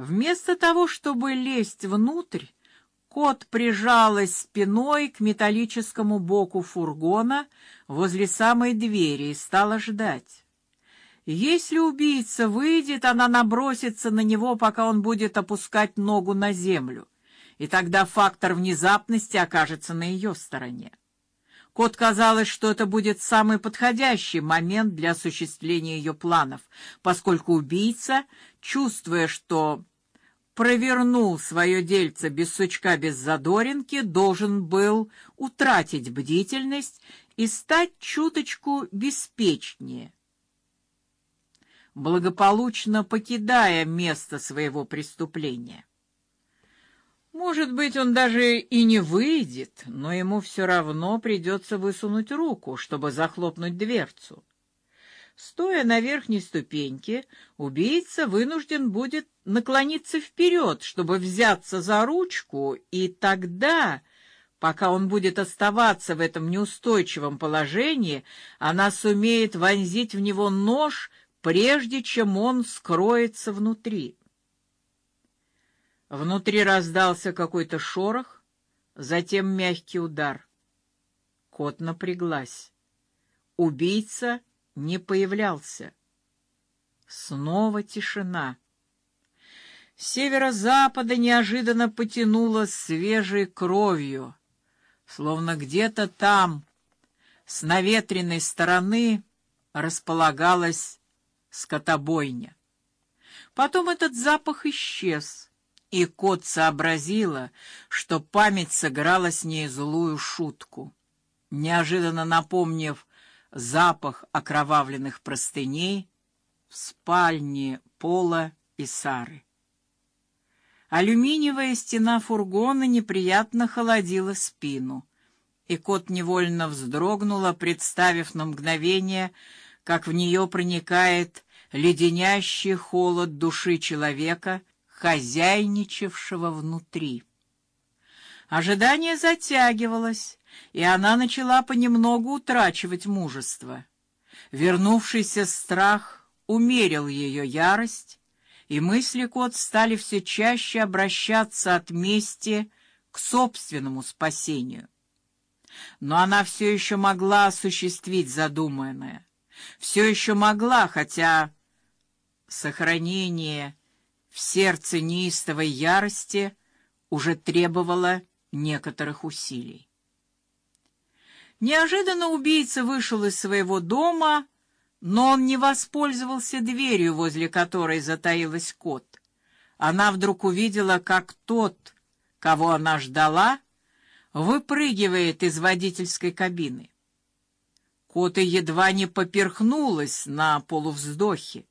Вместо того, чтобы лезть внутрь, кот прижалась спиной к металлическому боку фургона возле самой двери и стала ждать. Если убийца выйдет, она набросится на него, пока он будет опускать ногу на землю, и тогда фактор внезапности окажется на ее стороне. Кот казалось, что это будет самый подходящий момент для осуществления ее планов, поскольку убийца, чувствуя, что провернул свое дельце без сучка, без задоринки, должен был утратить бдительность и стать чуточку беспечнее, благополучно покидая место своего преступления. Может быть, он даже и не выйдет, но ему все равно придется высунуть руку, чтобы захлопнуть дверцу. Стоя на верхней ступеньке, убийца вынужден будет наклониться вперед, чтобы взяться за ручку, и тогда, пока он будет оставаться в этом неустойчивом положении, она сумеет вонзить в него нож, прежде чем он скроется внутри. Внутри раздался какой-то шорох, затем мягкий удар. Кот напряглась. Убийца не появлялся. Снова тишина. С северо-запада неожиданно потянуло свежей кровью, словно где-то там, с наветренной стороны, располагалась скотобойня. Потом этот запах исчез и кот сообразила, что память сыграла с ней злую шутку. Неожиданно напомнив запах окровавленных простыней в спальне Пола и Сары. Алюминиевая стена фургона неприятно холодила спину, и кот невольно вздрогнула, представив на мгновение, как в нее проникает леденящий холод души человека, хозяйничавшего внутри. Ожидание затягивалось, и она начала понемногу утрачивать мужество. Вернувшийся страх умерил ее ярость, и мысли кот стали все чаще обращаться от мести к собственному спасению. Но она все еще могла осуществить задуманное, все еще могла, хотя сохранение в сердце неистовой ярости уже требовало некоторых усилий. Неожиданно убийца вышел из своего дома, но он не воспользовался дверью, возле которой затаилась кот. Она вдруг увидела, как тот, кого она ждала, выпрыгивает из водительской кабины. Кот едва не поперхнулась на полувздохе.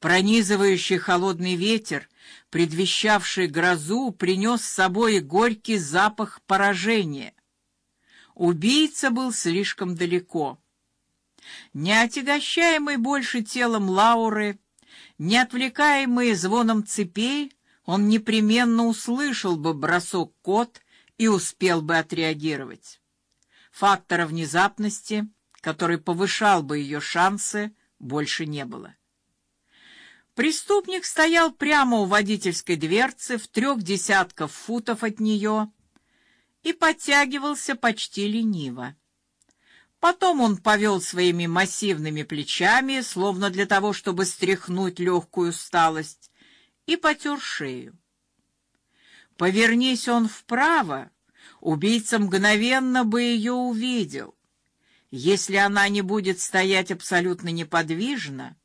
Пронизывающий холодный ветер, предвещавший грозу, принес с собой горький запах поражения. Убийца был слишком далеко. Не отягощаемый больше телом Лауры, не отвлекаемый звоном цепей, он непременно услышал бы бросок кот и успел бы отреагировать. Фактора внезапности, который повышал бы ее шансы, больше не было. Преступник стоял прямо у водительской дверцы в трех десятках футов от нее и подтягивался почти лениво. Потом он повел своими массивными плечами, словно для того, чтобы стряхнуть легкую усталость, и потер шею. Повернись он вправо, убийца мгновенно бы ее увидел. Если она не будет стоять абсолютно неподвижно,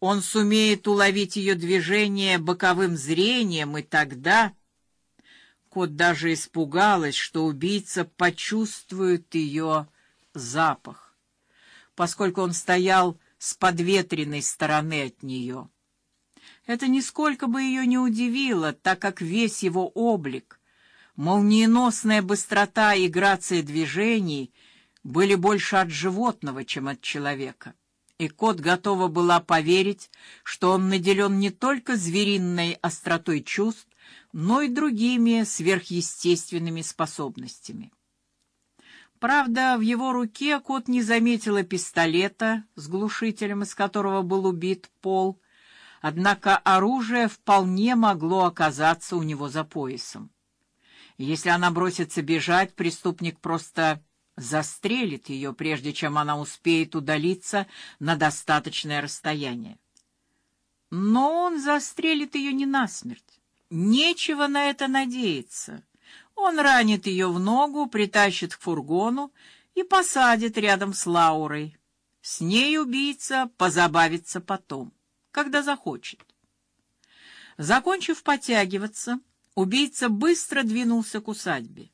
он сумеет уловить ее движение боковым зрением, и тогда кот даже испугалась, что убийца почувствует ее запах, поскольку он стоял с подветренной стороны от нее. Это нисколько бы ее не удивило, так как весь его облик, молниеносная быстрота и грация движений были больше от животного, чем от человека и кот готова была поверить, что он наделен не только звериной остротой чувств, но и другими сверхъестественными способностями. Правда, в его руке кот не заметила пистолета с глушителем, из которого был убит Пол, Однако оружие вполне могло оказаться у него за поясом. Если она бросится бежать, преступник просто застрелит ее, прежде чем она успеет удалиться на достаточное расстояние. Но он застрелит ее не насмерть. Нечего на это надеяться. Он ранит ее в ногу, притащит к фургону и посадит рядом с Лаурой. С ней убийца позабавится потом, когда захочет. Закончив потягиваться, убийца быстро двинулся к усадьбе.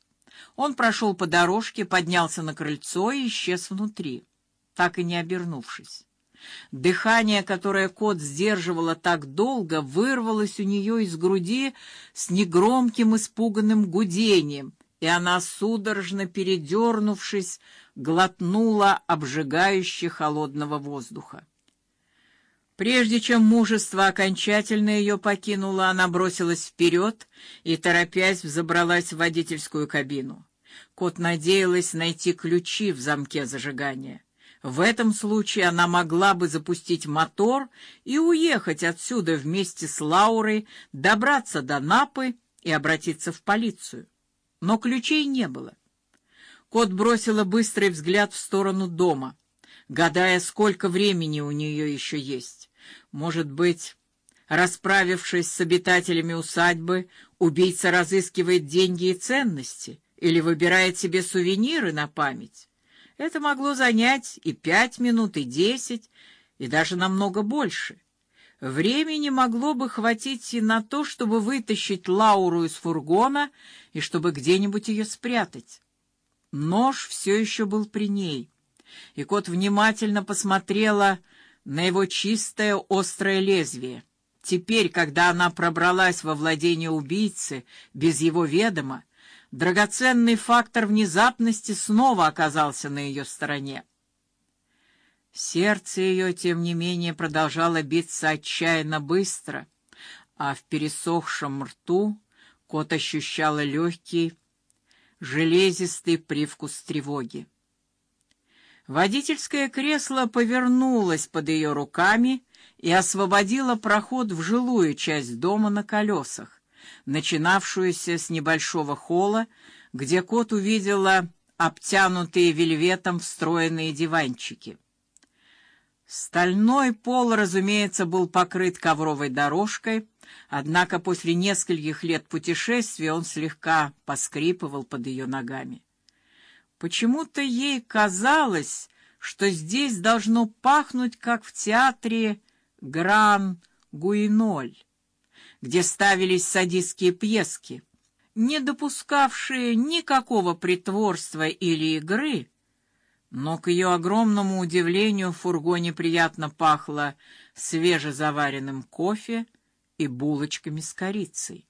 Он прошел по дорожке, поднялся на крыльцо и исчез внутри, так и не обернувшись. Дыхание, которое кот сдерживала так долго, вырвалось у нее из груди с негромким испуганным гудением, и она судорожно передернувшись, глотнула обжигающе холодного воздуха. Прежде чем мужество окончательно ее покинуло, она бросилась вперед и, торопясь, взобралась в водительскую кабину. Кот надеялась найти ключи в замке зажигания. В этом случае она могла бы запустить мотор и уехать отсюда вместе с Лаурой, добраться до Напы и обратиться в полицию. Но ключей не было. Кот бросила быстрый взгляд в сторону дома, гадая, сколько времени у нее еще есть. Может быть, расправившись с обитателями усадьбы, убийца разыскивает деньги и ценности или выбирает себе сувениры на память. Это могло занять и пять минут, и десять, и даже намного больше. Времени могло бы хватить и на то, чтобы вытащить Лауру из фургона и чтобы где-нибудь ее спрятать. Нож все еще был при ней, и кот внимательно посмотрела на его чистое острое лезвие. Теперь, когда она пробралась во владение убийцы без его ведома, драгоценный фактор внезапности снова оказался на ее стороне. Сердце ее, тем не менее, продолжало биться отчаянно быстро, а в пересохшем рту кот ощущала легкий железистый привкус тревоги. Водительское кресло повернулось под ее руками и освободило проход в жилую часть дома на колесах, начинавшуюся с небольшого холла, где кот увидела обтянутые вельветом встроенные диванчики. Стальной пол, разумеется, был покрыт ковровой дорожкой, однако после нескольких лет путешествия он слегка поскрипывал под ее ногами. Почему-то ей казалось, что здесь должно пахнуть, как в театре Гран Гуиноль, где ставились садистские пьески, не допускавшие никакого притворства или игры, но к ее огромному удивлению в фургоне приятно пахло свежезаваренным кофе и булочками с корицей.